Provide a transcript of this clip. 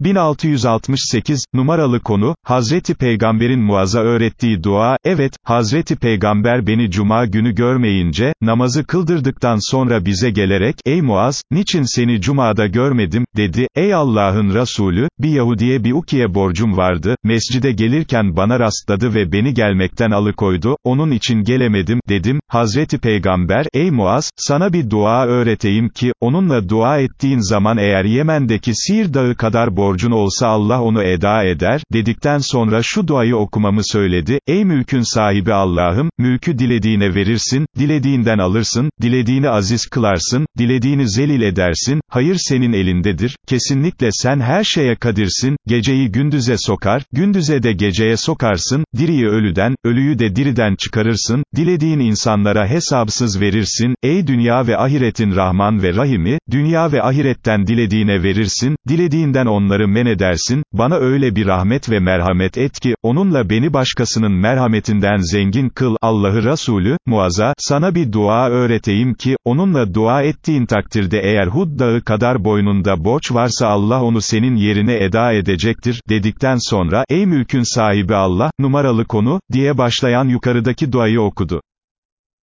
1668, numaralı konu, Hazreti Peygamber'in Muaz'a öğrettiği dua, evet, Hazreti Peygamber beni Cuma günü görmeyince, namazı kıldırdıktan sonra bize gelerek, ey Muaz, niçin seni Cuma'da görmedim, dedi, ey Allah'ın Resulü, bir Yahudiye bir ukiye borcum vardı, mescide gelirken bana rastladı ve beni gelmekten alıkoydu, onun için gelemedim, dedim, Hazreti Peygamber, ey Muaz, sana bir dua öğreteyim ki, onunla dua ettiğin zaman eğer Yemen'deki Sir dağı kadar borcum, borcun olsa Allah onu eda eder, dedikten sonra şu duayı okumamı söyledi, ey mülkün sahibi Allah'ım, mülkü dilediğine verirsin, dilediğinden alırsın, dilediğini aziz kılarsın, dilediğini zelil edersin, hayır senin elindedir, kesinlikle sen her şeye kadirsin, geceyi gündüze sokar, gündüze de geceye sokarsın, diriyi ölüden, ölüyü de diriden çıkarırsın, dilediğin insanlara hesapsız verirsin, ey dünya ve ahiretin Rahman ve Rahimi, dünya ve ahiretten dilediğine verirsin, dilediğinden onları onları men edersin, bana öyle bir rahmet ve merhamet et ki, onunla beni başkasının merhametinden zengin kıl, Allah'ı Resulü, Muaz'a, sana bir dua öğreteyim ki, onunla dua ettiğin takdirde eğer Hud dağı kadar boynunda borç varsa Allah onu senin yerine eda edecektir, dedikten sonra, ey mülkün sahibi Allah, numaralı konu, diye başlayan yukarıdaki duayı okudu.